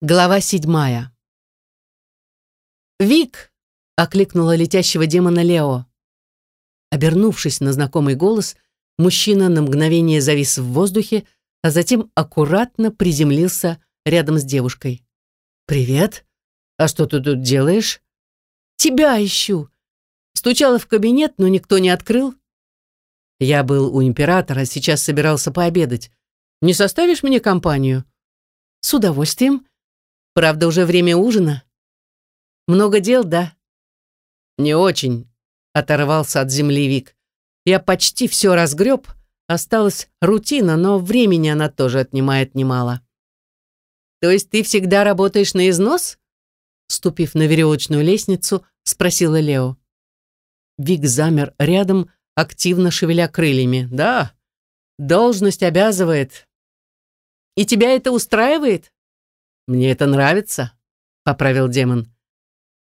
Глава седьмая. «Вик!» — окликнула летящего демона Лео. Обернувшись на знакомый голос, мужчина на мгновение завис в воздухе, а затем аккуратно приземлился рядом с девушкой. «Привет! А что ты тут делаешь?» «Тебя ищу!» Стучала в кабинет, но никто не открыл. «Я был у императора, сейчас собирался пообедать. Не составишь мне компанию?» «С удовольствием!» Правда, уже время ужина. Много дел, да? Не очень, оторвался от земли Вик. Я почти все разгреб, осталась рутина, но времени она тоже отнимает немало. То есть ты всегда работаешь на износ? Ступив на веревочную лестницу, спросила Лео. Вик замер рядом, активно шевеля крыльями. Да, должность обязывает. И тебя это устраивает? «Мне это нравится», — поправил демон.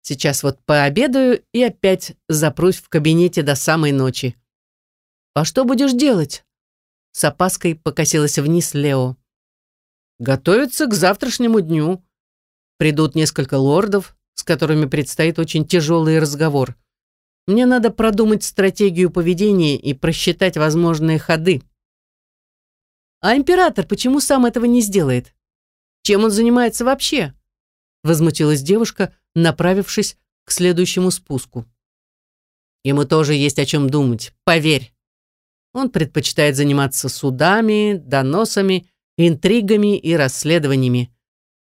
«Сейчас вот пообедаю и опять запрусь в кабинете до самой ночи». «А что будешь делать?» С опаской покосилась вниз Лео. «Готовиться к завтрашнему дню. Придут несколько лордов, с которыми предстоит очень тяжелый разговор. Мне надо продумать стратегию поведения и просчитать возможные ходы». «А император почему сам этого не сделает?» Чем он занимается вообще?» Возмутилась девушка, направившись к следующему спуску. Ему тоже есть о чем думать, поверь. Он предпочитает заниматься судами, доносами, интригами и расследованиями.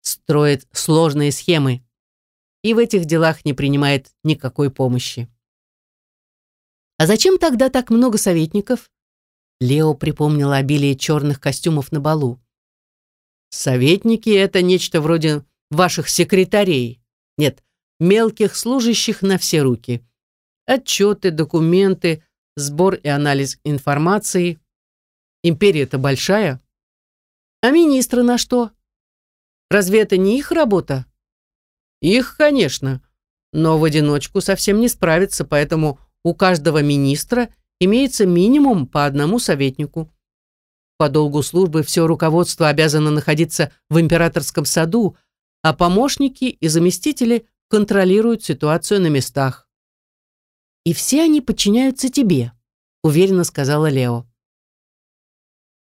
Строит сложные схемы. И в этих делах не принимает никакой помощи. «А зачем тогда так много советников?» Лео припомнила обилие черных костюмов на балу. Советники — это нечто вроде ваших секретарей. Нет, мелких служащих на все руки. Отчеты, документы, сбор и анализ информации. Империя-то большая. А министры на что? Разве это не их работа? Их, конечно, но в одиночку совсем не справиться, поэтому у каждого министра имеется минимум по одному советнику. По долгу службы все руководство обязано находиться в императорском саду, а помощники и заместители контролируют ситуацию на местах. «И все они подчиняются тебе», — уверенно сказала Лео.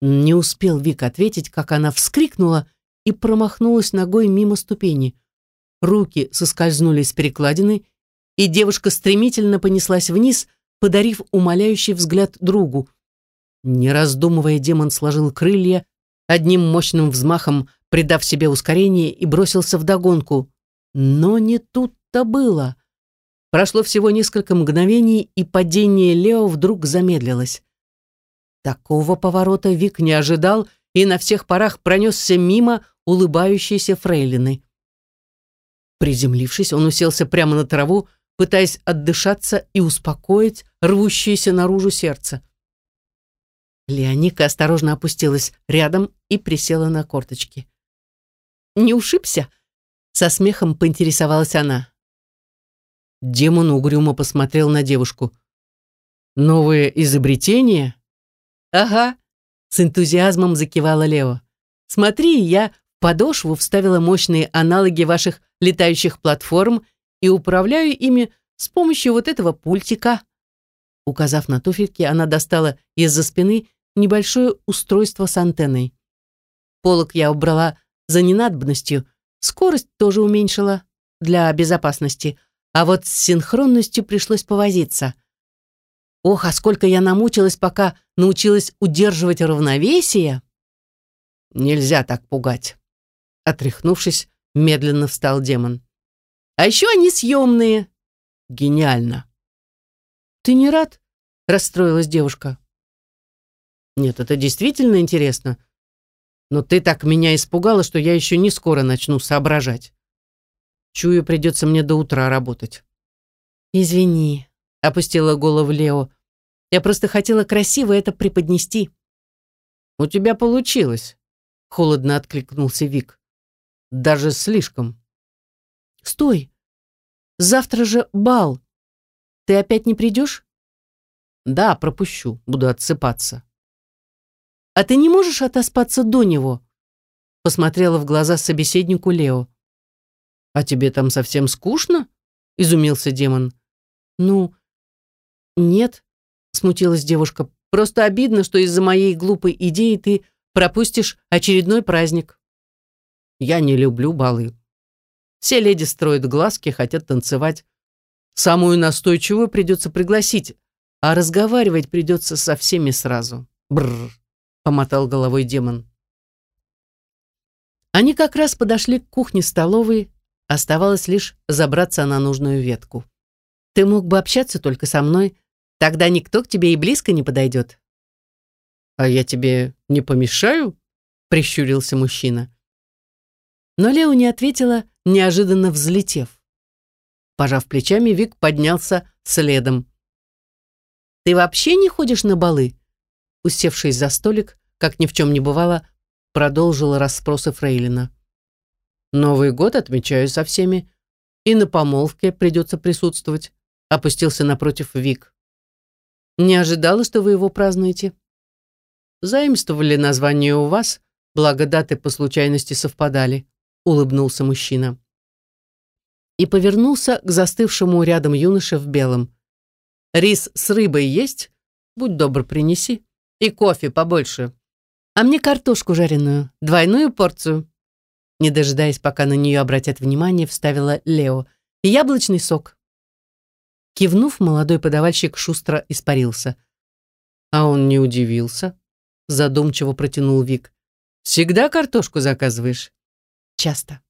Не успел Вик ответить, как она вскрикнула и промахнулась ногой мимо ступени. Руки соскользнули с перекладины, и девушка стремительно понеслась вниз, подарив умоляющий взгляд другу — не раздумывая, демон сложил крылья, одним мощным взмахом придав себе ускорение и бросился в догонку. Но не тут-то было. Прошло всего несколько мгновений, и падение Лео вдруг замедлилось. Такого поворота Вик не ожидал и на всех парах пронесся мимо улыбающейся фрейлины. Приземлившись, он уселся прямо на траву, пытаясь отдышаться и успокоить рвущееся наружу сердце. Леоника осторожно опустилась рядом и присела на корточки. «Не ушибся?» Со смехом поинтересовалась она. Демон угрюмо посмотрел на девушку. «Новое изобретение?» «Ага», — с энтузиазмом закивала Лео. «Смотри, я в подошву вставила мощные аналоги ваших летающих платформ и управляю ими с помощью вот этого пультика». Указав на туфельки, она достала из-за спины небольшое устройство с антенной. Полок я убрала за ненадобностью, скорость тоже уменьшила для безопасности, а вот с синхронностью пришлось повозиться. Ох, а сколько я намучилась, пока научилась удерживать равновесие. Нельзя так пугать. Отряхнувшись, медленно встал демон. А еще они съемные. Гениально. Ты не рад? Расстроилась девушка. Нет, это действительно интересно. Но ты так меня испугала, что я еще не скоро начну соображать. Чую, придется мне до утра работать. Извини, опустила голову Лео. Я просто хотела красиво это преподнести. У тебя получилось, холодно откликнулся Вик. Даже слишком. Стой. Завтра же бал. Ты опять не придешь? Да, пропущу, буду отсыпаться. А ты не можешь отоспаться до него? посмотрела в глаза собеседнику Лео. «А тебе там совсем скучно?» — изумился демон. «Ну, нет», — смутилась девушка. «Просто обидно, что из-за моей глупой идеи ты пропустишь очередной праздник». «Я не люблю балы. Все леди строят глазки, хотят танцевать. Самую настойчивую придется пригласить, а разговаривать придется со всеми сразу». «Бррр», — помотал головой демон. Они как раз подошли к кухне-столовой, оставалось лишь забраться на нужную ветку. «Ты мог бы общаться только со мной, тогда никто к тебе и близко не подойдет». «А я тебе не помешаю?» — прищурился мужчина. Но Лео не ответила, неожиданно взлетев. Пожав плечами, Вик поднялся следом. «Ты вообще не ходишь на балы?» Усевшись за столик, как ни в чем не бывало, продолжила расспросы Фрейлина. «Новый год отмечаю со всеми, и на помолвке придется присутствовать», опустился напротив Вик. «Не ожидала, что вы его празднуете?» «Заимствовали название у вас, благо даты по случайности совпадали», улыбнулся мужчина. И повернулся к застывшему рядом юноше в белом. «Рис с рыбой есть? Будь добр, принеси. И кофе побольше». А мне картошку жареную, двойную порцию. Не дожидаясь, пока на нее обратят внимание, вставила Лео. И яблочный сок. Кивнув, молодой подавальщик шустро испарился. А он не удивился. Задумчиво протянул Вик. «Всегда картошку заказываешь?» «Часто.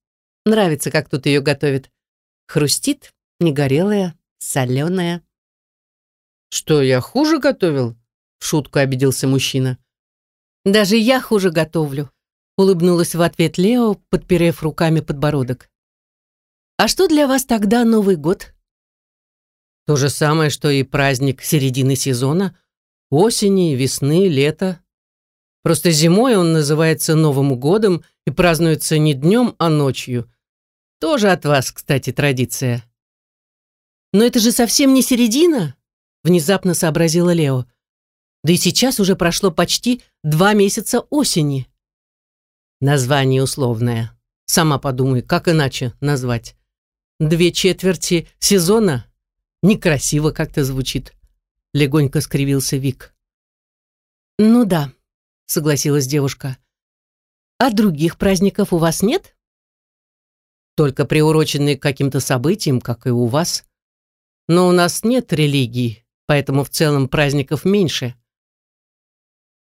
Нравится, как тут ее готовят. Хрустит, негорелая, соленая». «Что, я хуже готовил?» Шутку обиделся мужчина. Даже я хуже готовлю», — улыбнулась в ответ Лео, подперев руками подбородок. «А что для вас тогда Новый год?» «То же самое, что и праздник середины сезона, осени, весны, лета. Просто зимой он называется Новым годом и празднуется не днем, а ночью. Тоже от вас, кстати, традиция». «Но это же совсем не середина», — внезапно сообразила Лео. Да и сейчас уже прошло почти два месяца осени. Название условное. Сама подумай, как иначе назвать. Две четверти сезона? Некрасиво как-то звучит. Легонько скривился Вик. Ну да, согласилась девушка. А других праздников у вас нет? Только приуроченные к каким-то событиям, как и у вас. Но у нас нет религии, поэтому в целом праздников меньше.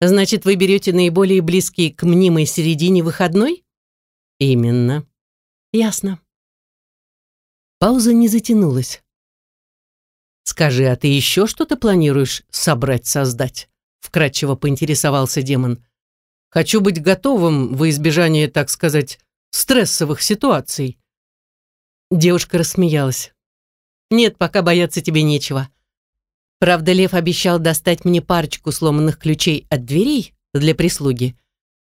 Значит, вы берете наиболее близкий к мнимой середине выходной? Именно. Ясно. Пауза не затянулась. Скажи, а ты еще что-то планируешь собрать, создать? Вкратчиво поинтересовался демон. Хочу быть готовым во избежание, так сказать, стрессовых ситуаций. Девушка рассмеялась. Нет, пока бояться тебе нечего. Правда, Лев обещал достать мне парочку сломанных ключей от дверей для прислуги.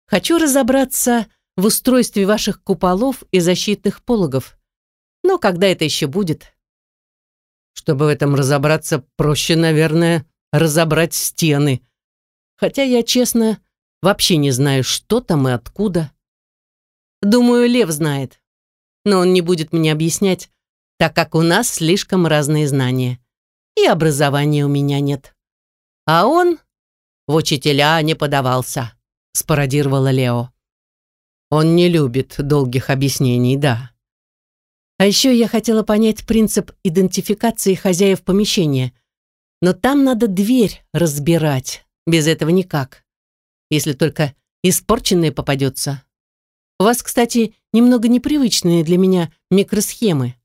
Хочу разобраться в устройстве ваших куполов и защитных пологов. Но когда это еще будет? Чтобы в этом разобраться, проще, наверное, разобрать стены. Хотя я, честно, вообще не знаю, что там и откуда. Думаю, Лев знает. Но он не будет мне объяснять, так как у нас слишком разные знания и образования у меня нет. А он в учителя не подавался, спародировала Лео. Он не любит долгих объяснений, да. А еще я хотела понять принцип идентификации хозяев помещения. Но там надо дверь разбирать, без этого никак. Если только испорченная попадется. У вас, кстати, немного непривычные для меня микросхемы.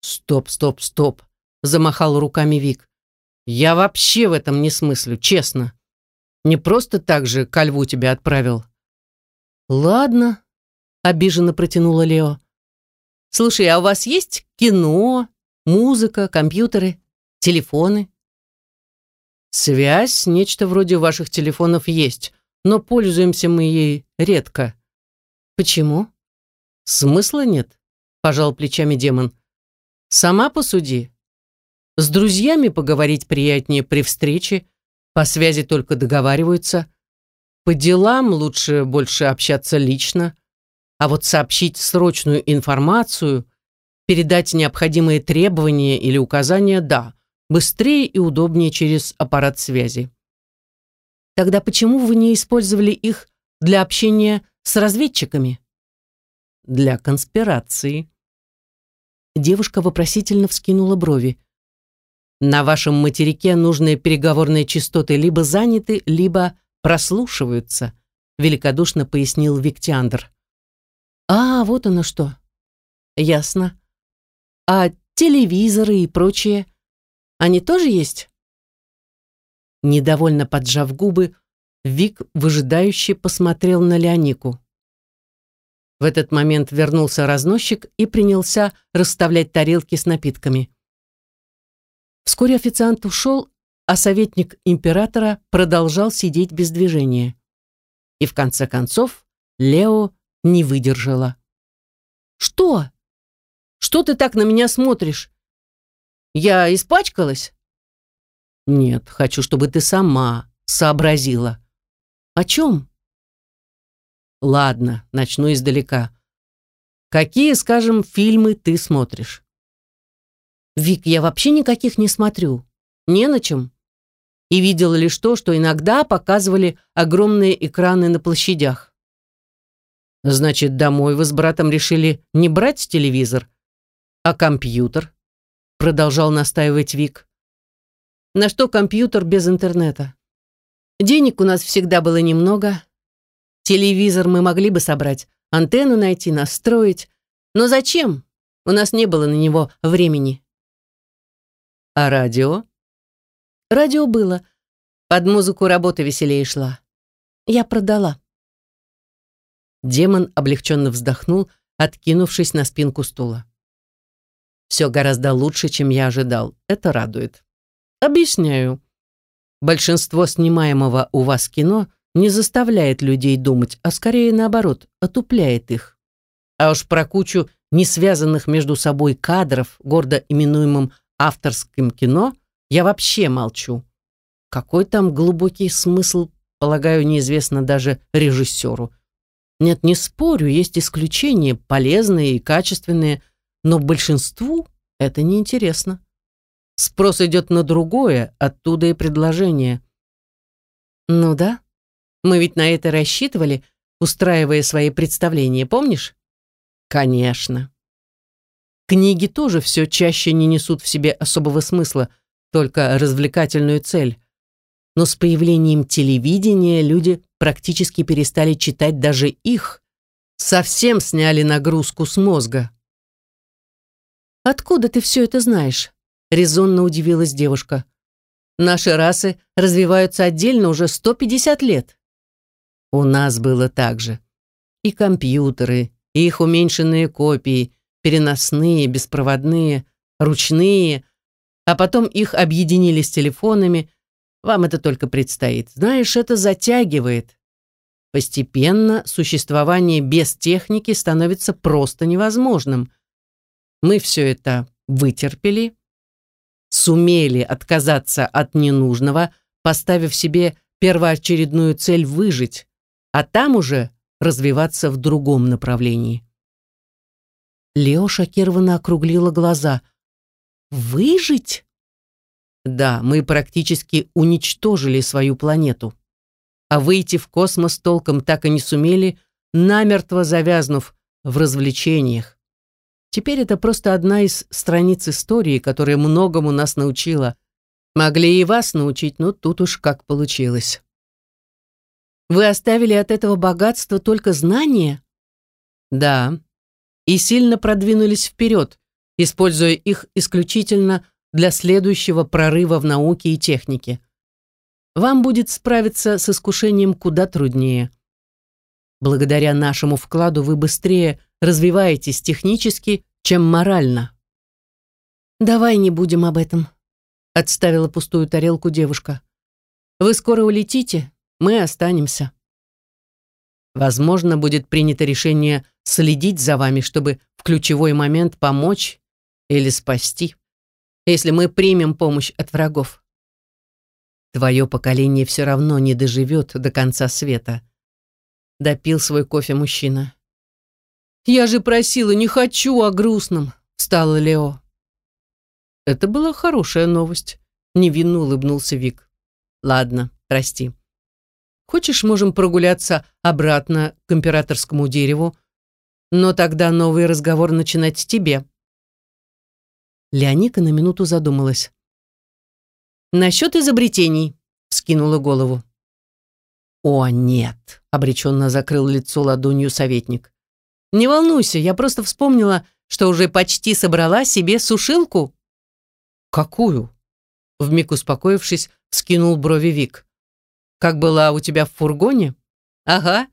Стоп, стоп, стоп замахал руками Вик. Я вообще в этом не смыслю, честно. Не просто так же ко льву тебя отправил. Ладно, обиженно протянула Лео. Слушай, а у вас есть кино, музыка, компьютеры, телефоны? Связь, нечто вроде ваших телефонов есть, но пользуемся мы ей редко. Почему? Смысла нет, пожал плечами демон. Сама посуди. С друзьями поговорить приятнее при встрече, по связи только договариваются. По делам лучше больше общаться лично, А вот сообщить срочную информацию, передать необходимые требования или указания – да, быстрее и удобнее через аппарат связи. Тогда почему вы не использовали их для общения с разведчиками? Для конспирации. Девушка вопросительно вскинула брови. На вашем материке нужные переговорные частоты либо заняты, либо прослушиваются, великодушно пояснил Виктиандр. А, вот оно что. Ясно. А телевизоры и прочее, они тоже есть? Недовольно поджав губы, Вик выжидающе посмотрел на Леонику. В этот момент вернулся разносчик и принялся расставлять тарелки с напитками. Вскоре официант ушел, а советник императора продолжал сидеть без движения. И в конце концов Лео не выдержала. «Что? Что ты так на меня смотришь? Я испачкалась?» Нет, хочу, чтобы ты сама сообразила. О чем? Ладно, начну издалека. Какие, скажем, фильмы ты смотришь? Вик, я вообще никаких не смотрю. Не на чем. И видела лишь то, что иногда показывали огромные экраны на площадях. Значит, домой вы с братом решили не брать телевизор, а компьютер? Продолжал настаивать Вик. На что компьютер без интернета? Денег у нас всегда было немного. Телевизор мы могли бы собрать, антенну найти, настроить. Но зачем? У нас не было на него времени. А радио? Радио было. Под музыку работа веселее шла. Я продала. Демон облегченно вздохнул, откинувшись на спинку стула. Все гораздо лучше, чем я ожидал. Это радует. Объясняю. Большинство снимаемого у вас кино не заставляет людей думать, а скорее наоборот, отупляет их. А уж про кучу не связанных между собой кадров, гордо именуемым авторским кино, я вообще молчу. Какой там глубокий смысл, полагаю, неизвестно даже режиссеру. Нет, не спорю, есть исключения, полезные и качественные, но большинству это неинтересно. Спрос идет на другое, оттуда и предложение. Ну да, мы ведь на это рассчитывали, устраивая свои представления, помнишь? Конечно. Книги тоже все чаще не несут в себе особого смысла, только развлекательную цель. Но с появлением телевидения люди практически перестали читать даже их. Совсем сняли нагрузку с мозга. «Откуда ты все это знаешь?» резонно удивилась девушка. Наши расы развиваются отдельно уже 150 лет. У нас было так же. И компьютеры, и их уменьшенные копии, переносные, беспроводные, ручные, а потом их объединили с телефонами. Вам это только предстоит. Знаешь, это затягивает. Постепенно существование без техники становится просто невозможным. Мы все это вытерпели, сумели отказаться от ненужного, поставив себе первоочередную цель выжить, а там уже развиваться в другом направлении. Лео шокированно округлила глаза. «Выжить?» «Да, мы практически уничтожили свою планету. А выйти в космос толком так и не сумели, намертво завязнув в развлечениях. Теперь это просто одна из страниц истории, которая многому нас научила. Могли и вас научить, но тут уж как получилось. Вы оставили от этого богатства только знания? Да. И сильно продвинулись вперед, используя их исключительно для следующего прорыва в науке и технике. Вам будет справиться с искушением куда труднее. Благодаря нашему вкладу вы быстрее развиваетесь технически, чем морально. «Давай не будем об этом», — отставила пустую тарелку девушка. «Вы скоро улетите, мы останемся». Возможно, будет принято решение следить за вами, чтобы в ключевой момент помочь или спасти, если мы примем помощь от врагов. Твое поколение все равно не доживет до конца света. Допил свой кофе мужчина. «Я же просила, не хочу о грустном», — встала Лео. Это была хорошая новость, невинно улыбнулся Вик. Ладно, прости. Хочешь, можем прогуляться обратно к императорскому дереву, но тогда новый разговор начинать с тебе. Леоника на минуту задумалась. «Насчет изобретений», — скинула голову. «О, нет», — обреченно закрыл лицо ладонью советник. «Не волнуйся, я просто вспомнила, что уже почти собрала себе сушилку». «Какую?» Вмиг успокоившись, скинул брови Вик. «Как была у тебя в фургоне?» «Ага».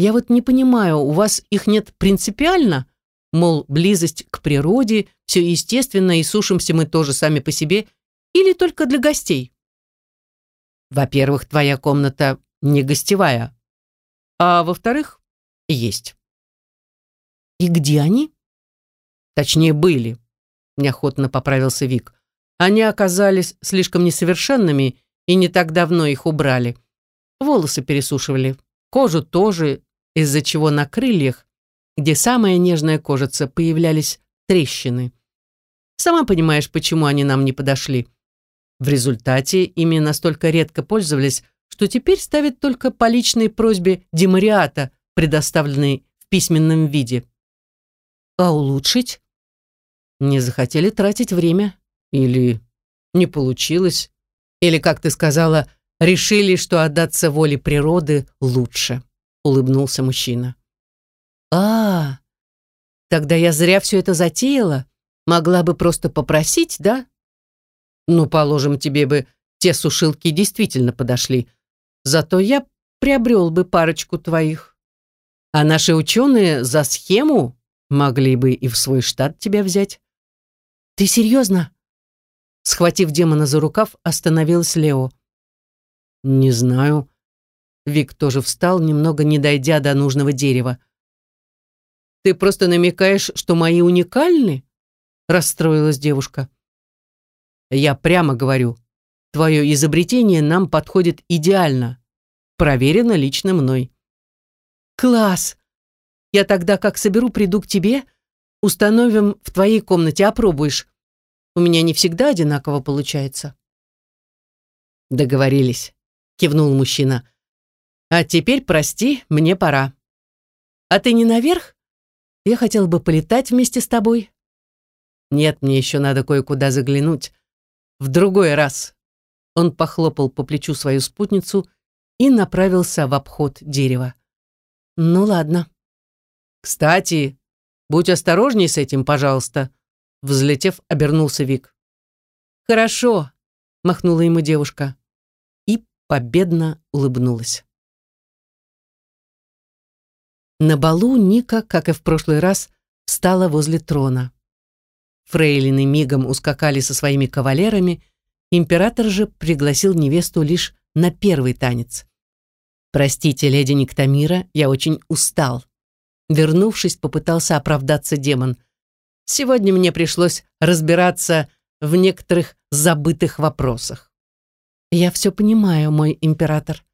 «Я вот не понимаю, у вас их нет принципиально?» Мол, близость к природе, все естественно, и сушимся мы тоже сами по себе, или только для гостей? Во-первых, твоя комната не гостевая, а во-вторых, есть. И где они? Точнее, были неохотно поправился Вик. Они оказались слишком несовершенными и не так давно их убрали. Волосы пересушивали, кожу тоже, из-за чего на крыльях, где самая нежная кожица, появлялись трещины. Сама понимаешь, почему они нам не подошли. В результате ими настолько редко пользовались, что теперь ставят только по личной просьбе Демариата, предоставленной в письменном виде. А улучшить? Не захотели тратить время? Или не получилось? Или, как ты сказала, решили, что отдаться воле природы лучше?» Улыбнулся мужчина. «А, тогда я зря все это затеяла. Могла бы просто попросить, да?» «Ну, положим, тебе бы те сушилки действительно подошли. Зато я приобрел бы парочку твоих. А наши ученые за схему могли бы и в свой штат тебя взять. «Ты серьезно?» Схватив демона за рукав, остановилась Лео. «Не знаю». Вик тоже встал, немного не дойдя до нужного дерева. «Ты просто намекаешь, что мои уникальны?» расстроилась девушка. «Я прямо говорю, твое изобретение нам подходит идеально. Проверено лично мной». «Класс! Я тогда, как соберу, приду к тебе Установим в твоей комнате, опробуешь. У меня не всегда одинаково получается. Договорились, кивнул мужчина. А теперь, прости, мне пора. А ты не наверх? Я хотел бы полетать вместе с тобой. Нет, мне еще надо кое-куда заглянуть. В другой раз. Он похлопал по плечу свою спутницу и направился в обход дерева. Ну ладно. Кстати, Будь осторожней с этим, пожалуйста. Взлетев, обернулся Вик. Хорошо, махнула ему девушка и победно улыбнулась. На балу Ника, как и в прошлый раз, встала возле трона. Фрейлины мигом ускакали со своими кавалерами, император же пригласил невесту лишь на первый танец. «Простите, леди Никтамира, я очень устал», Вернувшись, попытался оправдаться демон. Сегодня мне пришлось разбираться в некоторых забытых вопросах. Я все понимаю, мой император.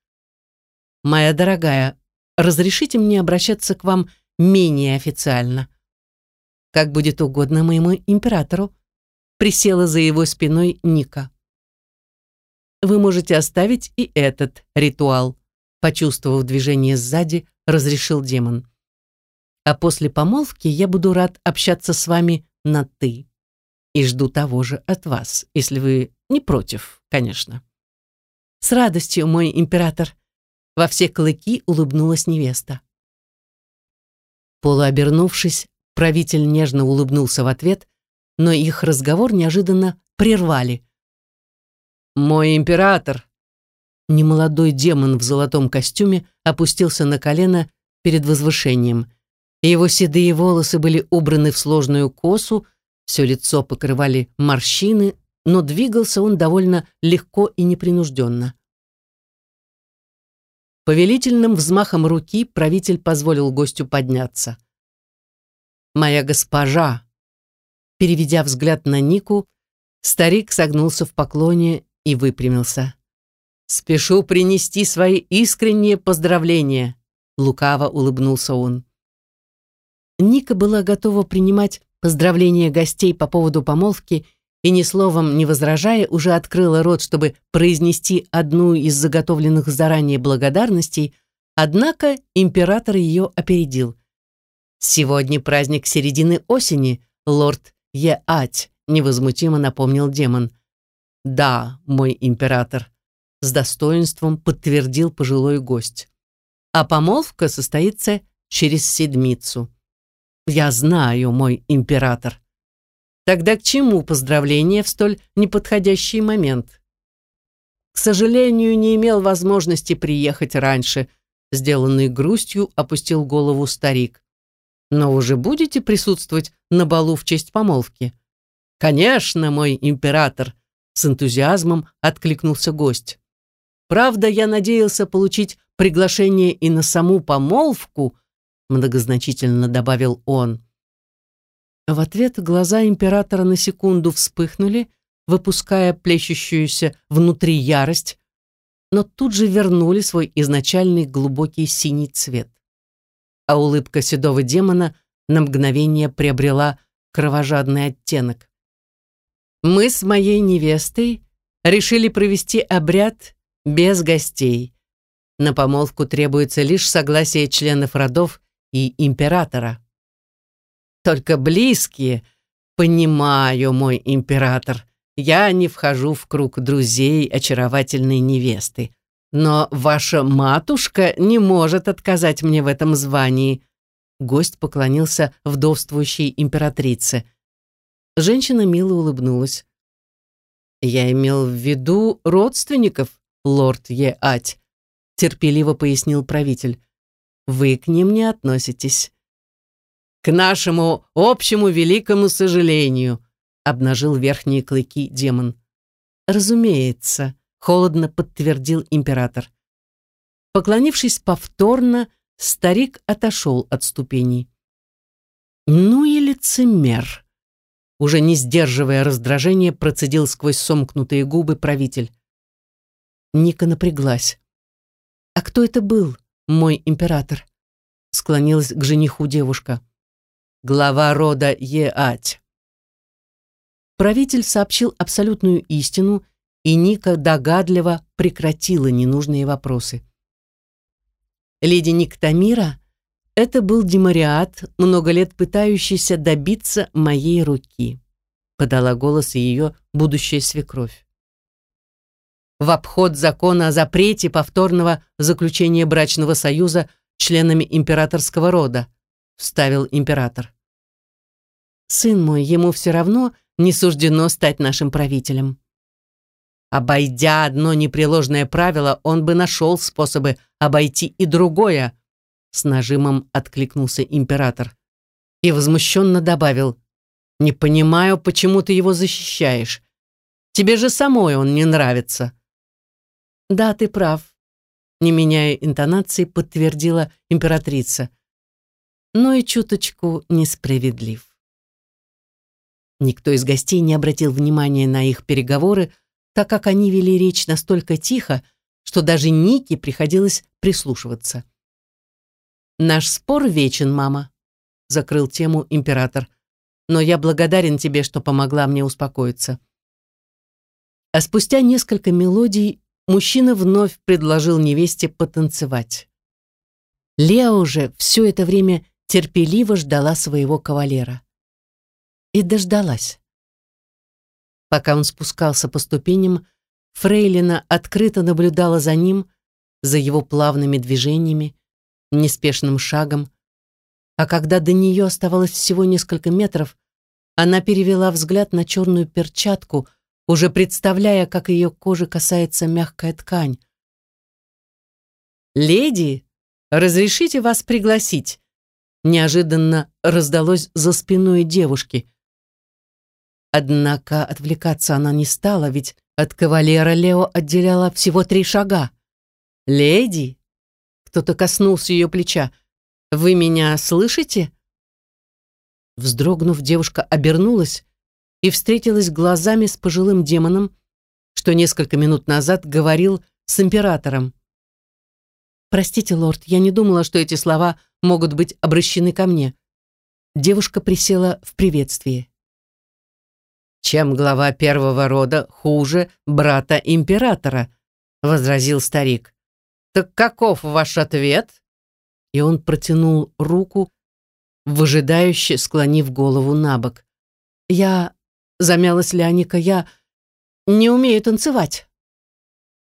Моя дорогая, разрешите мне обращаться к вам менее официально. Как будет угодно моему императору. Присела за его спиной Ника. Вы можете оставить и этот ритуал, почувствовав движение сзади, разрешил демон а после помолвки я буду рад общаться с вами на «ты». И жду того же от вас, если вы не против, конечно. С радостью, мой император. Во все клыки улыбнулась невеста. Полуобернувшись, правитель нежно улыбнулся в ответ, но их разговор неожиданно прервали. «Мой император!» Немолодой демон в золотом костюме опустился на колено перед возвышением – его седые волосы были убраны в сложную косу, все лицо покрывали морщины, но двигался он довольно легко и непринужденно. Повелительным взмахом руки правитель позволил гостю подняться. «Моя госпожа!» Переведя взгляд на Нику, старик согнулся в поклоне и выпрямился. «Спешу принести свои искренние поздравления!» Лукаво улыбнулся он. Ника была готова принимать поздравления гостей по поводу помолвки и ни словом не возражая уже открыла рот, чтобы произнести одну из заготовленных заранее благодарностей, однако император ее опередил. «Сегодня праздник середины осени, лорд Еать», невозмутимо напомнил демон. «Да, мой император», с достоинством подтвердил пожилой гость. «А помолвка состоится через седмицу». «Я знаю, мой император», Тогда к чему поздравления в столь неподходящий момент? К сожалению, не имел возможности приехать раньше, сделанный грустью опустил голову старик. Но вы же будете присутствовать на балу в честь помолвки? Конечно, мой император, с энтузиазмом откликнулся гость. Правда, я надеялся получить приглашение и на саму помолвку, многозначительно добавил он. В ответ глаза императора на секунду вспыхнули, выпуская плещущуюся внутри ярость, но тут же вернули свой изначальный глубокий синий цвет. А улыбка седого демона на мгновение приобрела кровожадный оттенок. «Мы с моей невестой решили провести обряд без гостей. На помолвку требуется лишь согласие членов родов и императора». Только близкие. Понимаю, мой император. Я не вхожу в круг друзей очаровательной невесты. Но ваша матушка не может отказать мне в этом звании. Гость поклонился вдовствующей императрице. Женщина мило улыбнулась. «Я имел в виду родственников, лорд Еать», терпеливо пояснил правитель. «Вы к ним не относитесь к нашему общему великому сожалению», обнажил верхние клыки демон. «Разумеется», — холодно подтвердил император. Поклонившись повторно, старик отошел от ступеней. «Ну и лицемер!» Уже не сдерживая раздражения, процедил сквозь сомкнутые губы правитель. Ника напряглась. «А кто это был, мой император?» Склонилась к жениху девушка глава рода Еать. Правитель сообщил абсолютную истину, и Ника догадливо прекратила ненужные вопросы. Леди Никтамира — это был демариат, много лет пытающийся добиться моей руки, подала голос ее будущая свекровь. В обход закона о запрете повторного заключения брачного союза членами императорского рода, вставил император. Сын мой, ему все равно не суждено стать нашим правителем. Обойдя одно непреложное правило, он бы нашел способы обойти и другое, с нажимом откликнулся император. И возмущенно добавил, «Не понимаю, почему ты его защищаешь. Тебе же самой он не нравится». «Да, ты прав», — не меняя интонации, подтвердила императрица но и чуточку несправедлив. Никто из гостей не обратил внимания на их переговоры, так как они вели речь настолько тихо, что даже Нике приходилось прислушиваться. «Наш спор вечен, мама», — закрыл тему император, «но я благодарен тебе, что помогла мне успокоиться». А спустя несколько мелодий мужчина вновь предложил невесте потанцевать. Лео же все это время терпеливо ждала своего кавалера. И дождалась. Пока он спускался по ступеням, Фрейлина открыто наблюдала за ним, за его плавными движениями, неспешным шагом, а когда до нее оставалось всего несколько метров, она перевела взгляд на черную перчатку, уже представляя, как ее кожи касается мягкая ткань. «Леди, разрешите вас пригласить?» неожиданно раздалось за спиной девушки. Однако отвлекаться она не стала, ведь от кавалера Лео отделяла всего три шага. «Леди!» Кто-то коснулся ее плеча. «Вы меня слышите?» Вздрогнув, девушка обернулась и встретилась глазами с пожилым демоном, что несколько минут назад говорил с императором. «Простите, лорд, я не думала, что эти слова могут быть обращены ко мне. девушка присела в приветствии. «Чем глава первого рода хуже брата императора?» — возразил старик. «Так каков ваш ответ?» И он протянул руку, выжидающе склонив голову на бок. «Я...» — замялась Леоника. «Я не умею танцевать».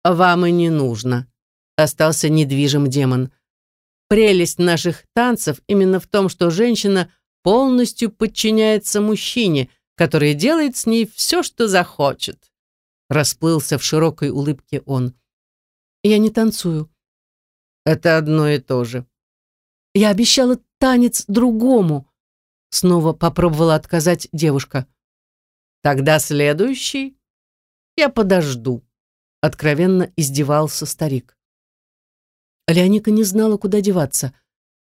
«Вам и не нужно», — остался недвижим демон. «Прелесть наших танцев именно в том, что женщина полностью подчиняется мужчине, который делает с ней все, что захочет». Расплылся в широкой улыбке он. «Я не танцую». «Это одно и то же». «Я обещала танец другому», — снова попробовала отказать девушка. «Тогда следующий я подожду», — откровенно издевался старик. Леоника не знала, куда деваться.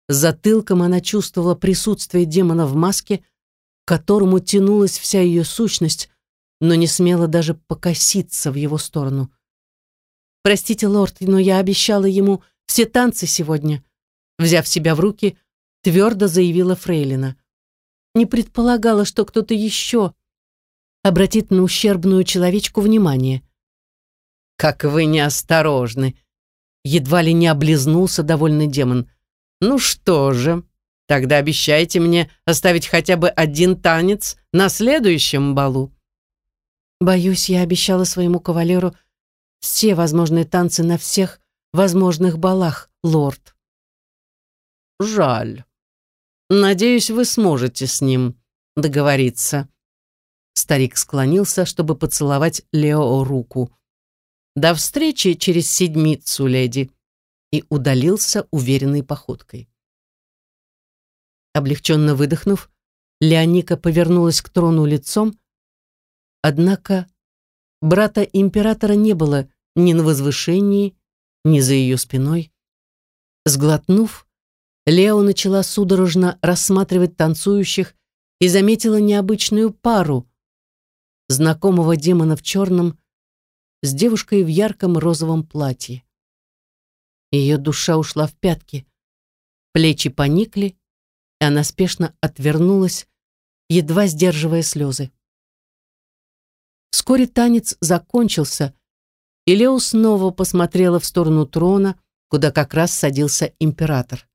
Затылком она чувствовала присутствие демона в маске, к которому тянулась вся ее сущность, но не смела даже покоситься в его сторону. «Простите, лорд, но я обещала ему все танцы сегодня», взяв себя в руки, твердо заявила Фрейлина. Не предполагала, что кто-то еще обратит на ущербную человечку внимание. «Как вы неосторожны!» Едва ли не облизнулся довольный демон. «Ну что же, тогда обещайте мне оставить хотя бы один танец на следующем балу». Боюсь, я обещала своему кавалеру все возможные танцы на всех возможных балах, лорд. Жаль. Надеюсь, вы сможете с ним договориться. Старик склонился, чтобы поцеловать Лео руку. До встречи через седмицу, леди, и удалился уверенной походкой. Облегченно выдохнув, Леоника повернулась к трону лицом, однако брата императора не было ни на возвышении, ни за ее спиной. Сглотнув, Лео начала судорожно рассматривать танцующих и заметила необычную пару знакомого демона в черном с девушкой в ярком розовом платье. Ее душа ушла в пятки, плечи поникли, и она спешно отвернулась, едва сдерживая слезы. Вскоре танец закончился, и Лео снова посмотрела в сторону трона, куда как раз садился император.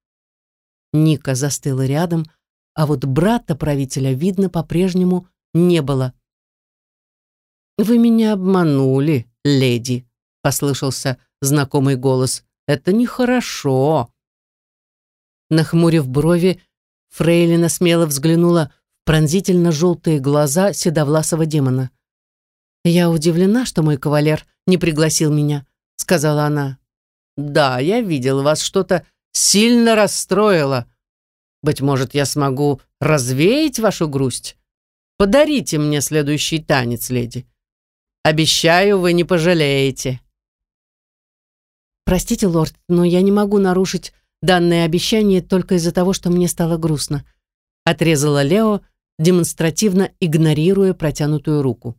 Ника застыла рядом, а вот брата правителя видно по-прежнему не было. «Вы меня обманули, леди», — послышался знакомый голос. «Это нехорошо». Нахмурив брови, Фрейлина смело взглянула в пронзительно-желтые глаза седовласого демона. «Я удивлена, что мой кавалер не пригласил меня», — сказала она. «Да, я видел вас что-то сильно расстроила. Быть может, я смогу развеять вашу грусть? Подарите мне следующий танец, леди. Обещаю, вы не пожалеете. Простите, лорд, но я не могу нарушить данное обещание только из-за того, что мне стало грустно. Отрезала Лео, демонстративно игнорируя протянутую руку.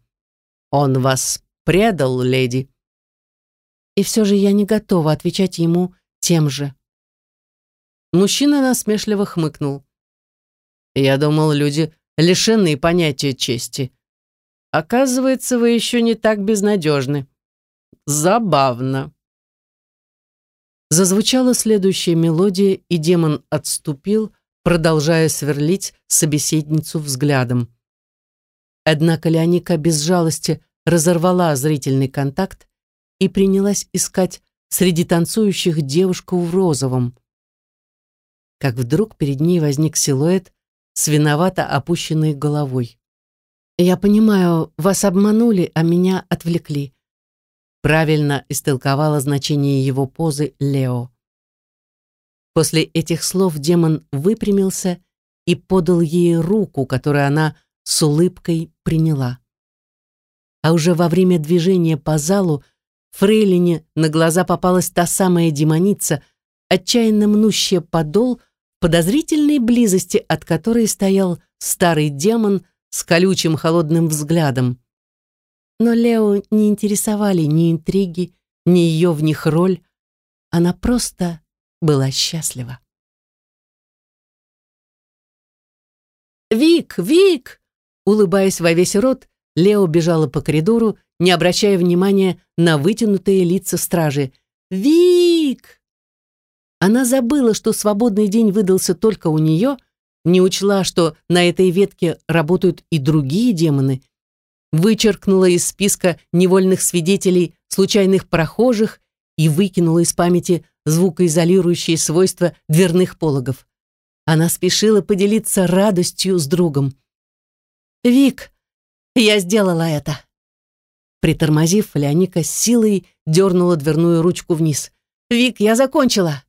Он вас предал, леди. И все же я не готова отвечать ему тем же. Мужчина насмешливо хмыкнул. «Я думал, люди лишены понятия чести. Оказывается, вы еще не так безнадежны. Забавно». Зазвучала следующая мелодия, и демон отступил, продолжая сверлить собеседницу взглядом. Однако Леоника без жалости разорвала зрительный контакт и принялась искать среди танцующих девушку в розовом как вдруг перед ней возник силуэт с виновато опущенной головой. «Я понимаю, вас обманули, а меня отвлекли», правильно истолковала значение его позы Лео. После этих слов демон выпрямился и подал ей руку, которую она с улыбкой приняла. А уже во время движения по залу Фрейлине на глаза попалась та самая демоница, отчаянно мнущая подол, подозрительной близости от которой стоял старый демон с колючим холодным взглядом. Но Лео не интересовали ни интриги, ни ее в них роль. Она просто была счастлива. «Вик! Вик!» Улыбаясь во весь рот, Лео бежала по коридору, не обращая внимания на вытянутые лица стражи. «Вик!» Она забыла, что свободный день выдался только у нее, не учла, что на этой ветке работают и другие демоны, вычеркнула из списка невольных свидетелей случайных прохожих и выкинула из памяти звукоизолирующие свойства дверных пологов. Она спешила поделиться радостью с другом. «Вик, я сделала это!» Притормозив, Леоника силой дернула дверную ручку вниз. «Вик, я закончила!»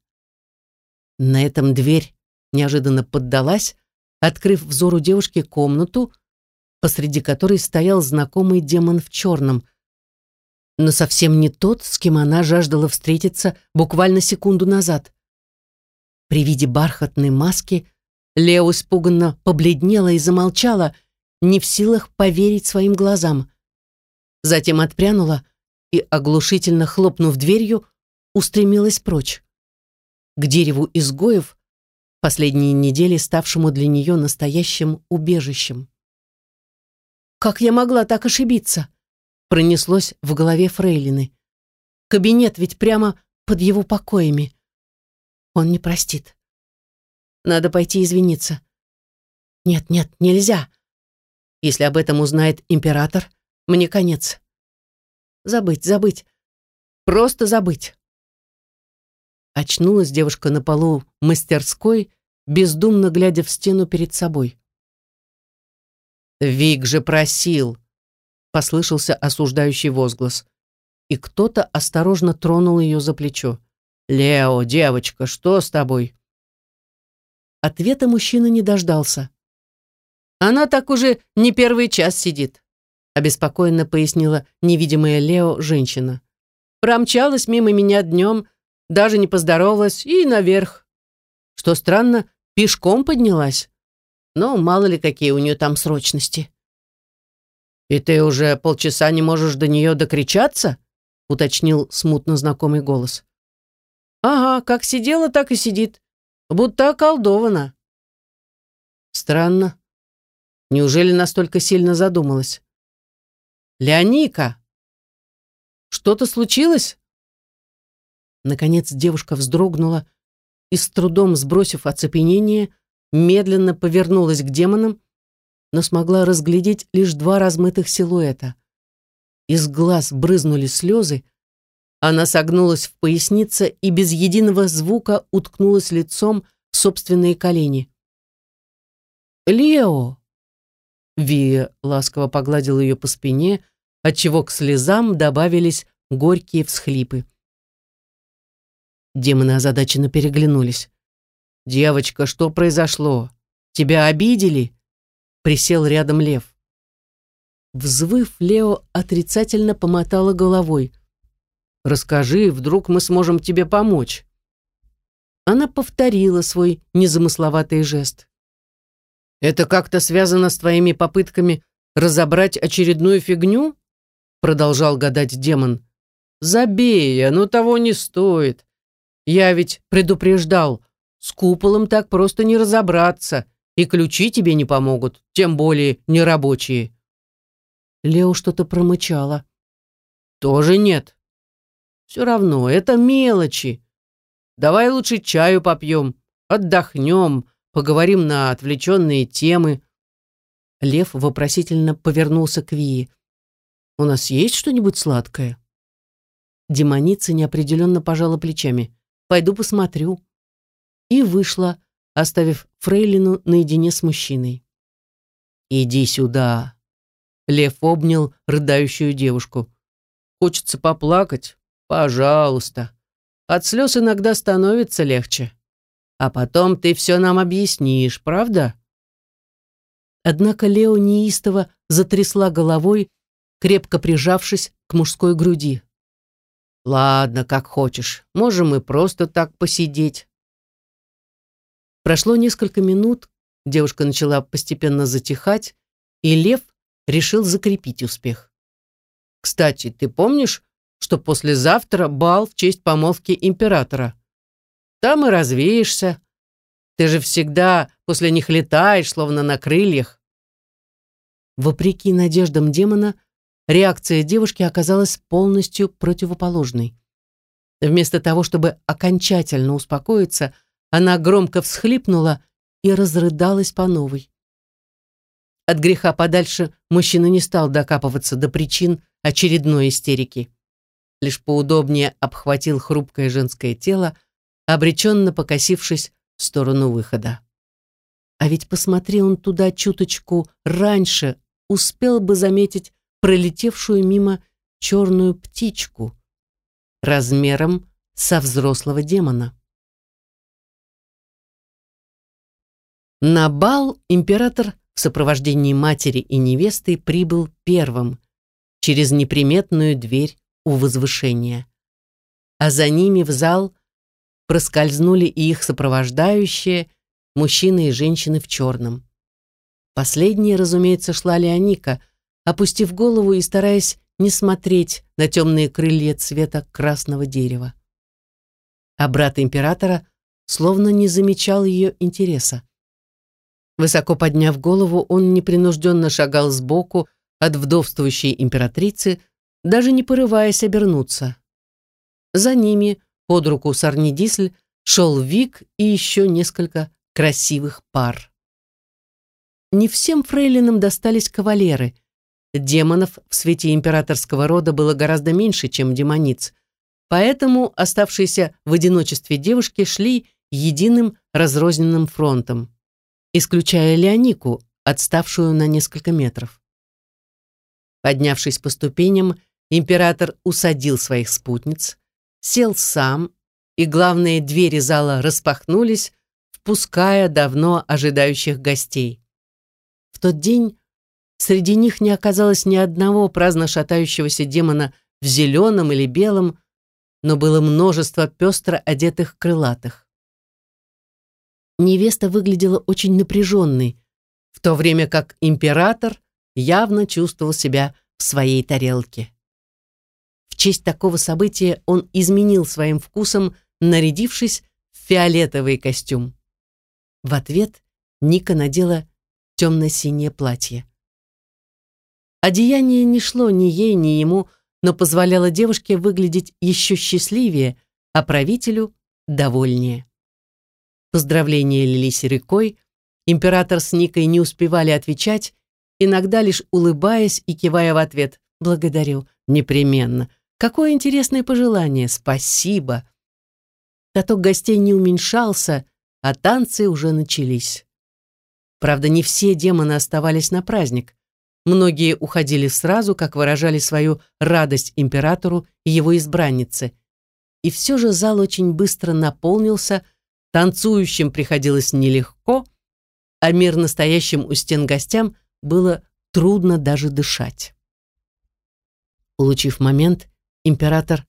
На этом дверь неожиданно поддалась, открыв взору девушки комнату, посреди которой стоял знакомый демон в черном, но совсем не тот, с кем она жаждала встретиться буквально секунду назад. При виде бархатной маски Лео испуганно побледнела и замолчала, не в силах поверить своим глазам. Затем отпрянула и, оглушительно хлопнув дверью, устремилась прочь. К дереву изгоев, последние недели ставшему для нее настоящим убежищем. Как я могла так ошибиться? Пронеслось в голове Фрейлины. Кабинет ведь прямо под его покоями. Он не простит. Надо пойти извиниться. Нет, нет, нельзя. Если об этом узнает император, мне конец. Забыть, забыть. Просто забыть. Очнулась девушка на полу мастерской, бездумно глядя в стену перед собой. «Вик же просил!» — послышался осуждающий возглас. И кто-то осторожно тронул ее за плечо. «Лео, девочка, что с тобой?» Ответа мужчина не дождался. «Она так уже не первый час сидит», — обеспокоенно пояснила невидимая Лео женщина. «Промчалась мимо меня днем, даже не поздоровалась и наверх. Что странно, пешком поднялась но мало ли какие у нее там срочности. «И ты уже полчаса не можешь до нее докричаться?» — уточнил смутно знакомый голос. «Ага, как сидела, так и сидит, будто околдована». «Странно. Неужели настолько сильно задумалась?» «Леоника! Что-то случилось?» Наконец девушка вздрогнула и, с трудом сбросив оцепенение, медленно повернулась к демонам, но смогла разглядеть лишь два размытых силуэта. Из глаз брызнули слезы, она согнулась в пояснице и без единого звука уткнулась лицом в собственные колени. «Лео!» Вия ласково погладил ее по спине, отчего к слезам добавились горькие всхлипы. Демоны озадаченно переглянулись. «Девочка, что произошло? Тебя обидели?» Присел рядом лев. Взвыв, Лео отрицательно помотала головой. «Расскажи, вдруг мы сможем тебе помочь». Она повторила свой незамысловатый жест. «Это как-то связано с твоими попытками разобрать очередную фигню?» Продолжал гадать демон. «Забей, оно того не стоит. Я ведь предупреждал, с куполом так просто не разобраться, и ключи тебе не помогут, тем более нерабочие. Лео что-то промычала. Тоже нет. Все равно, это мелочи. Давай лучше чаю попьем, отдохнем, поговорим на отвлеченные темы. Лев вопросительно повернулся к Вии. «У нас есть что-нибудь сладкое?» Демоница неопределенно пожала плечами. «Пойду посмотрю» и вышла, оставив Фрейлину наедине с мужчиной. «Иди сюда!» Лев обнял рыдающую девушку. «Хочется поплакать? Пожалуйста. От слез иногда становится легче. А потом ты все нам объяснишь, правда?» Однако Лео неистово затрясла головой, крепко прижавшись к мужской груди. «Ладно, как хочешь. Можем и просто так посидеть. Прошло несколько минут, девушка начала постепенно затихать, и Лев решил закрепить успех. «Кстати, ты помнишь, что послезавтра бал в честь помолвки императора? Там и развеешься. Ты же всегда после них летаешь, словно на крыльях. Вопреки надеждам демона, реакция девушки оказалась полностью противоположной. Вместо того, чтобы окончательно успокоиться, она громко всхлипнула и разрыдалась по новой. От греха подальше мужчина не стал докапываться до причин очередной истерики. Лишь поудобнее обхватил хрупкое женское тело, обреченно покосившись в сторону выхода. А ведь посмотри он туда чуточку раньше, успел бы заметить пролетевшую мимо черную птичку размером со взрослого демона. На бал император в сопровождении матери и невесты прибыл первым через неприметную дверь у возвышения. А за ними в зал проскользнули и их сопровождающие, мужчины и женщины в черном. Последняя, разумеется, шла Леоника, опустив голову и стараясь не смотреть на темные крылья цвета красного дерева. А брат императора словно не замечал ее интереса. Высоко подняв голову, он непринужденно шагал сбоку от вдовствующей императрицы, даже не порываясь обернуться. За ними, под руку с Арнидисль, шел Вик и еще несколько красивых пар. Не всем фрейлинам достались кавалеры. Демонов в свете императорского рода было гораздо меньше, чем демониц, поэтому оставшиеся в одиночестве девушки шли единым разрозненным фронтом исключая Леонику, отставшую на несколько метров. Поднявшись по ступеням, император усадил своих спутниц, сел сам, и главные двери зала распахнулись, впуская давно ожидающих гостей. В тот день среди них не оказалось ни одного праздно шатающегося демона в зеленом или белом, но было множество пестро одетых крылатых невеста выглядела очень напряженной, в то время как император явно чувствовал себя в своей тарелке. В честь такого события он изменил своим вкусом, нарядившись в фиолетовый костюм. В ответ Ника надела темно-синее платье. Одеяние не шло ни ей, ни ему, но позволяло девушке выглядеть еще счастливее, а правителю — довольнее. Поздравления лились рекой, император с Никой не успевали отвечать, иногда лишь улыбаясь и кивая в ответ «Благодарю, непременно». Какое интересное пожелание, спасибо. Поток гостей не уменьшался, а танцы уже начались. Правда, не все демоны оставались на праздник. Многие уходили сразу, как выражали свою радость императору и его избраннице. И все же зал очень быстро наполнился, Танцующим приходилось нелегко, а мир настоящим у стен гостям было трудно даже дышать. Улучив момент, император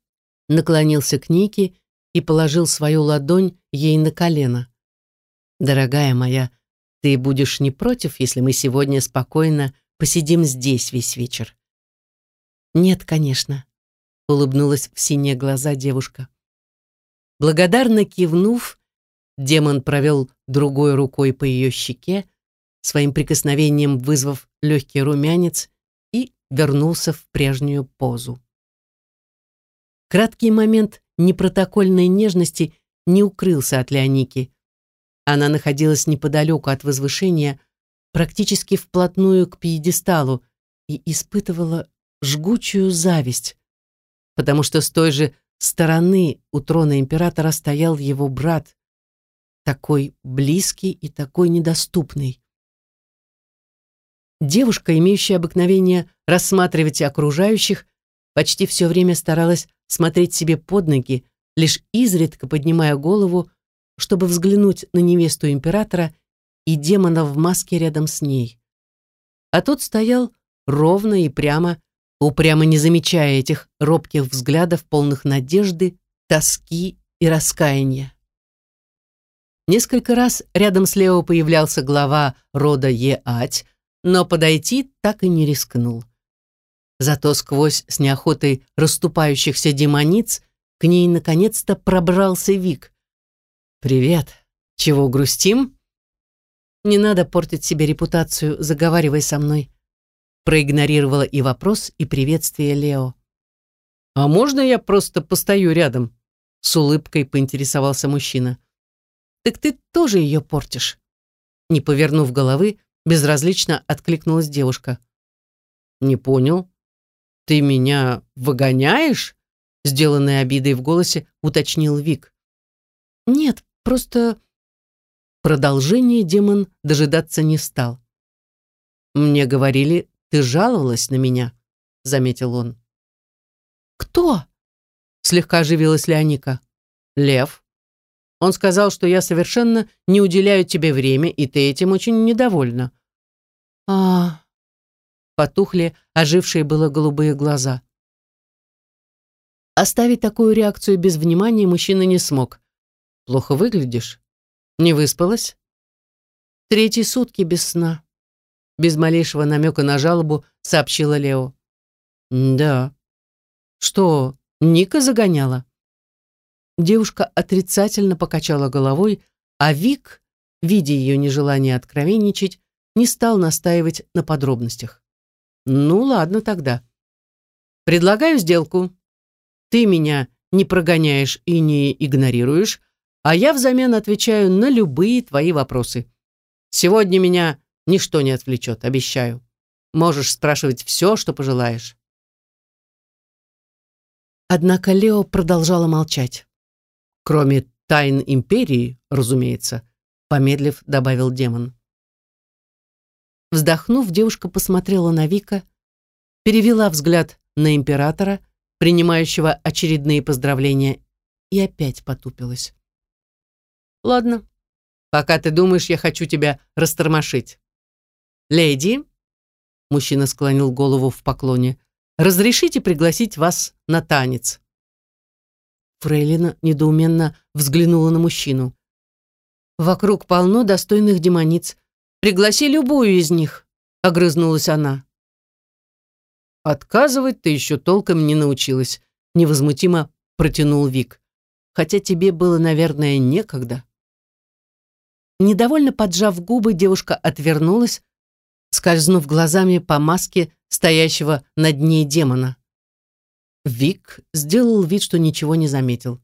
наклонился к Нике и положил свою ладонь ей на колено. «Дорогая моя, ты будешь не против, если мы сегодня спокойно посидим здесь весь вечер?» «Нет, конечно», — улыбнулась в синие глаза девушка. Благодарно кивнув, Демон провел другой рукой по ее щеке, своим прикосновением вызвав легкий румянец и вернулся в прежнюю позу. Краткий момент непротокольной нежности не укрылся от Леоники. Она находилась неподалеку от возвышения, практически вплотную к пьедесталу, и испытывала жгучую зависть, потому что с той же стороны у трона императора стоял его брат, такой близкий и такой недоступный. Девушка, имеющая обыкновение рассматривать окружающих, почти все время старалась смотреть себе под ноги, лишь изредка поднимая голову, чтобы взглянуть на невесту императора и демона в маске рядом с ней. А тот стоял ровно и прямо, упрямо не замечая этих робких взглядов, полных надежды, тоски и раскаяния. Несколько раз рядом с Лео появлялся глава рода Еать, но подойти так и не рискнул. Зато сквозь с неохотой расступающихся демониц к ней наконец-то пробрался Вик. «Привет. Чего грустим? Не надо портить себе репутацию, заговаривай со мной. Проигнорировала и вопрос, и приветствие Лео. А можно я просто постою рядом? С улыбкой поинтересовался мужчина. Так ты тоже ее портишь. Не повернув головы, безразлично откликнулась девушка. Не понял. Ты меня выгоняешь? Сделанной обидой в голосе уточнил Вик. Нет, просто... Продолжение демон дожидаться не стал. «Мне говорили, ты жаловалась на меня», — заметил он. «Кто?» — слегка оживилась Леоника. «Лев. Он сказал, что я совершенно не уделяю тебе время, и ты этим очень недовольна». «А...» — потухли ожившие было голубые глаза. Оставить такую реакцию без внимания мужчина не смог. «Плохо выглядишь. Не выспалась?» «Третьи сутки без сна», — без малейшего намека на жалобу сообщила Лео. «Да». «Что, Ника загоняла?» Девушка отрицательно покачала головой, а Вик, видя ее нежелание откровенничать, не стал настаивать на подробностях. «Ну ладно тогда. Предлагаю сделку. Ты меня не прогоняешь и не игнорируешь, а я взамен отвечаю на любые твои вопросы. Сегодня меня ничто не отвлечет, обещаю. Можешь спрашивать все, что пожелаешь». Однако Лео продолжала молчать. «Кроме тайн Империи, разумеется», — помедлив добавил демон. Вздохнув, девушка посмотрела на Вика, перевела взгляд на императора — принимающего очередные поздравления, и опять потупилась. «Ладно, пока ты думаешь, я хочу тебя растормошить. Леди, мужчина склонил голову в поклоне, разрешите пригласить вас на танец. Фрейлина недоуменно взглянула на мужчину. «Вокруг полно достойных демониц. Пригласи любую из них», — огрызнулась она. «Отказывать ты еще толком не научилась», — невозмутимо протянул Вик. «Хотя тебе было, наверное, некогда». Недовольно поджав губы, девушка отвернулась, скользнув глазами по маске стоящего над ней демона. Вик сделал вид, что ничего не заметил.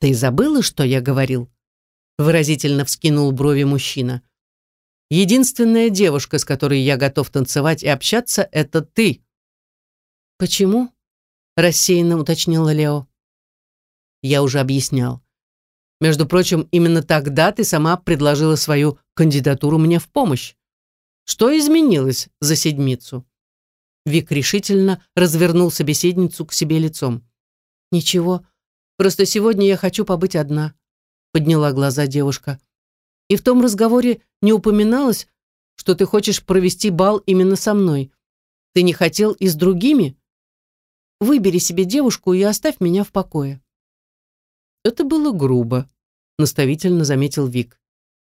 «Ты забыла, что я говорил?» Выразительно вскинул брови мужчина. Единственная девушка, с которой я готов танцевать и общаться, это ты. Почему? Рассеянно уточнила Лео. Я уже объяснял. Между прочим, именно тогда ты сама предложила свою кандидатуру мне в помощь. Что изменилось за седмицу? Вик решительно развернул собеседницу к себе лицом. «Ничего, просто сегодня я хочу побыть одна», — подняла глаза девушка. И в том разговоре не упоминалось, что ты хочешь провести бал именно со мной. Ты не хотел и с другими? Выбери себе девушку и оставь меня в покое. Это было грубо, наставительно заметил Вик.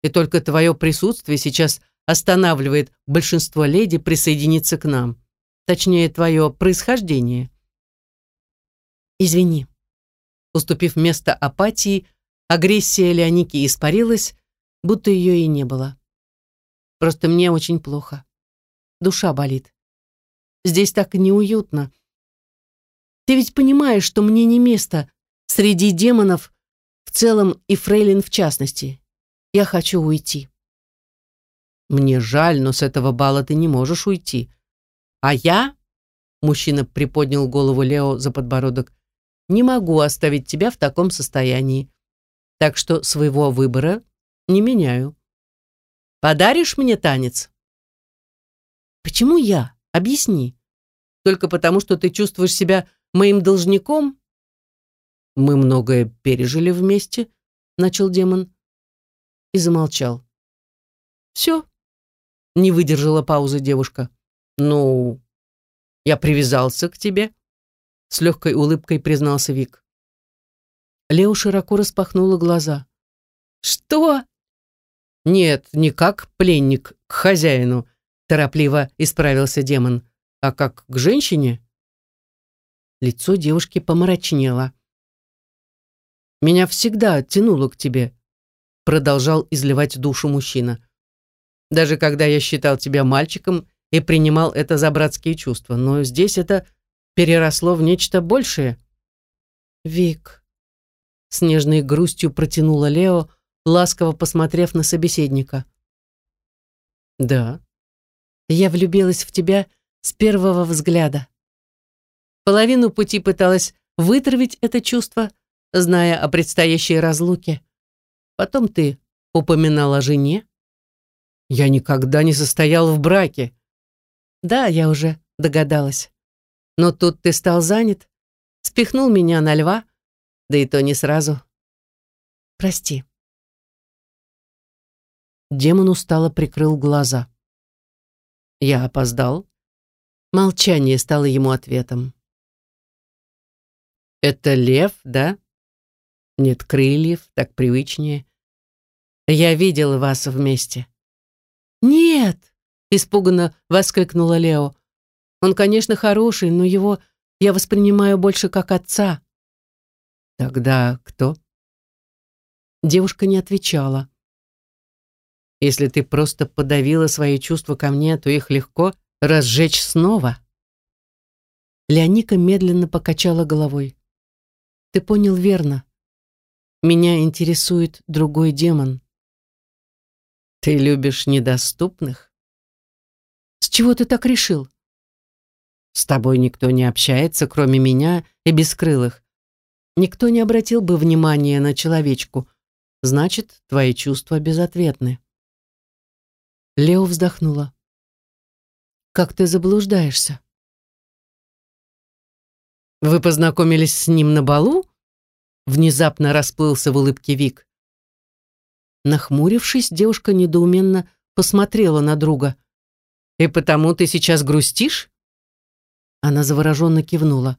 И только твое присутствие сейчас останавливает большинство леди присоединиться к нам. Точнее, твое происхождение. Извини. Уступив место апатии, агрессия Леоники испарилась, будто ее и не было. Просто мне очень плохо. Душа болит. Здесь так неуютно. Ты ведь понимаешь, что мне не место среди демонов в целом и фрейлин в частности. Я хочу уйти. Мне жаль, но с этого бала ты не можешь уйти. А я, мужчина приподнял голову Лео за подбородок, не могу оставить тебя в таком состоянии. Так что своего выбора не меняю. Подаришь мне танец? Почему я? Объясни. Только потому, что ты чувствуешь себя моим должником? Мы многое пережили вместе, начал демон и замолчал. Все. Не выдержала паузы девушка. Ну, я привязался к тебе, с легкой улыбкой признался Вик. Лео широко распахнула глаза. «Что?» «Нет, не как пленник к хозяину», — торопливо исправился демон, «а как к женщине». Лицо девушки помрачнело. «Меня всегда тянуло к тебе. продолжал изливать душу мужчина. «Даже когда я считал тебя мальчиком и принимал это за братские чувства, но здесь это переросло в нечто большее». «Вик», — с нежной грустью протянула Лео, ласково посмотрев на собеседника. «Да». «Я влюбилась в тебя с первого взгляда». Половину пути пыталась вытравить это чувство, зная о предстоящей разлуке. Потом ты упоминал о жене. Я никогда не состоял в браке. Да, я уже догадалась. Но тут ты стал занят, спихнул меня на льва, да и то не сразу. Прости. Демон устало прикрыл глаза. Я опоздал. Молчание стало ему ответом. «Это лев, да?» «Нет крыльев, так привычнее. Я видел вас вместе». «Нет!» — испуганно воскликнула Лео. «Он, конечно, хороший, но его я воспринимаю больше как отца». «Тогда кто?» Девушка не отвечала. Если ты просто подавила свои чувства ко мне, то их легко разжечь снова. Леоника медленно покачала головой. Ты понял верно. Меня интересует другой демон. Ты любишь недоступных? С чего ты так решил? С тобой никто не общается, кроме меня и бескрылых. Никто не обратил бы внимания на человечку. Значит, твои чувства безответны. Лео вздохнула. «Как ты заблуждаешься?» «Вы познакомились с ним на балу?» Внезапно расплылся в улыбке Вик. Нахмурившись, девушка недоуменно посмотрела на друга. «И потому ты сейчас грустишь?» Она завороженно кивнула.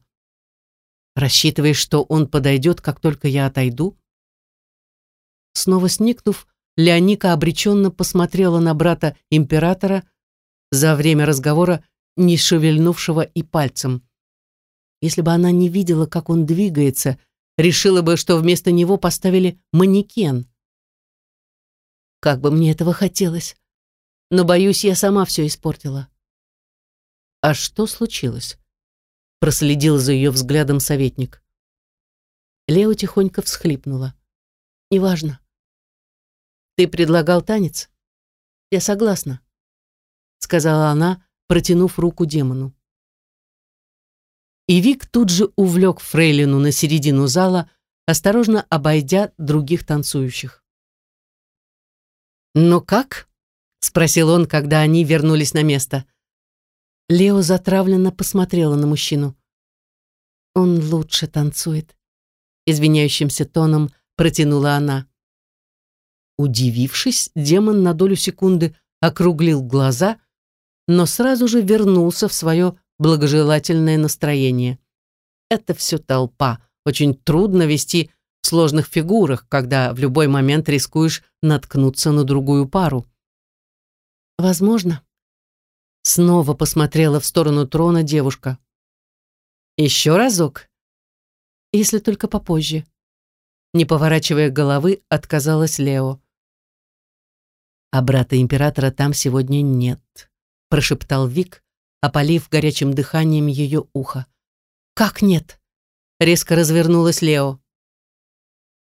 «Рассчитываешь, что он подойдет, как только я отойду?» Снова сникнув, Леоника обреченно посмотрела на брата императора, за время разговора не шевельнувшего и пальцем. Если бы она не видела, как он двигается, решила бы, что вместо него поставили манекен. Как бы мне этого хотелось. Но, боюсь, я сама все испортила. А что случилось? Проследил за ее взглядом советник. Лео тихонько всхлипнула. Неважно. Ты предлагал танец? Я согласна, сказала она, протянув руку демону. И Вик тут же увлек Фрейлину на середину зала, осторожно обойдя других танцующих. «Ну как?» — спросил он, когда они вернулись на место. Лео затравленно посмотрела на мужчину. «Он лучше танцует», — извиняющимся тоном протянула она. Удивившись, демон на долю секунды округлил глаза, но сразу же вернулся в свое благожелательное настроение. Это все толпа. Очень трудно вести в сложных фигурах, когда в любой момент рискуешь наткнуться на другую пару. Возможно. Снова посмотрела в сторону трона девушка. Еще разок. Если только попозже. Не поворачивая головы, отказалась Лео а брата императора там сегодня нет», — прошептал Вик, опалив горячим дыханием ее ухо. «Как нет?» — резко развернулась Лео.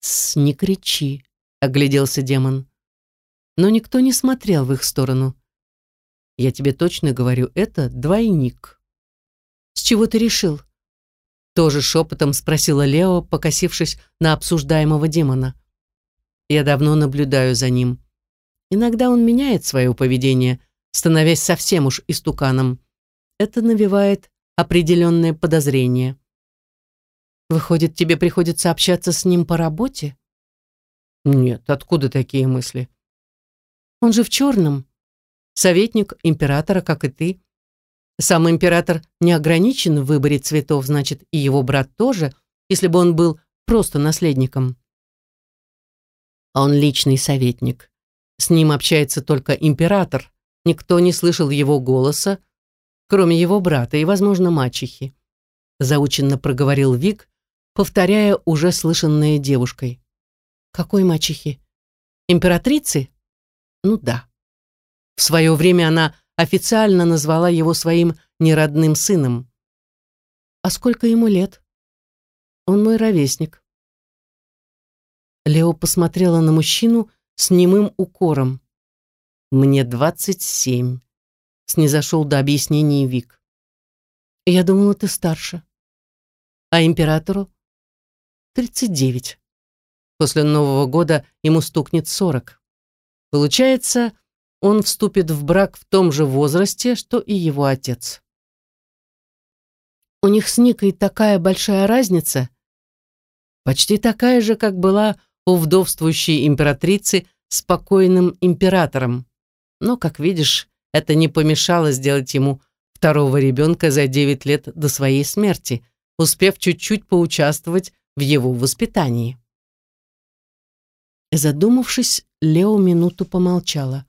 «С, не кричи», — огляделся демон. Но никто не смотрел в их сторону. «Я тебе точно говорю, это двойник». «С чего ты решил?» Тоже шепотом спросила Лео, покосившись на обсуждаемого демона. «Я давно наблюдаю за ним», Иногда он меняет свое поведение, становясь совсем уж истуканом. Это навевает определенное подозрение. Выходит, тебе приходится общаться с ним по работе? Нет, откуда такие мысли? Он же в черном. Советник императора, как и ты. Сам император не ограничен в выборе цветов, значит, и его брат тоже, если бы он был просто наследником. Он личный советник. С ним общается только император. Никто не слышал его голоса, кроме его брата и, возможно, мачехи. Заученно проговорил Вик, повторяя уже слышанное девушкой. «Какой мачехи?» Императрицы? Ну да. В свое время она официально назвала его своим неродным сыном. А сколько ему лет? Он мой ровесник. Лео посмотрела на мужчину с немым укором. «Мне двадцать семь», — снизошел до объяснений Вик. «Я думала, ты старше. А императору?» «Тридцать девять. После Нового года ему стукнет сорок. Получается, он вступит в брак в том же возрасте, что и его отец. У них с Никой такая большая разница, почти такая же, как была у вдовствующей императрицы с покойным императором. Но, как видишь, это не помешало сделать ему второго ребенка за 9 лет до своей смерти, успев чуть-чуть поучаствовать в его воспитании. Задумавшись, Лео минуту помолчала.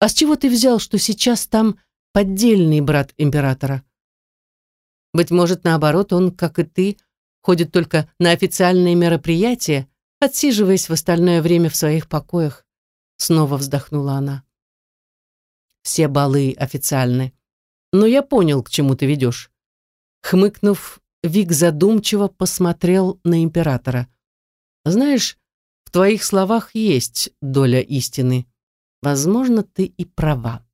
«А с чего ты взял, что сейчас там поддельный брат императора?» «Быть может, наоборот, он, как и ты, ходит только на официальные мероприятия, отсиживаясь в остальное время в своих покоях», снова вздохнула она. «Все балы официальны. Но я понял, к чему ты ведешь». Хмыкнув, Вик задумчиво посмотрел на императора. «Знаешь, в твоих словах есть доля истины. Возможно, ты и права.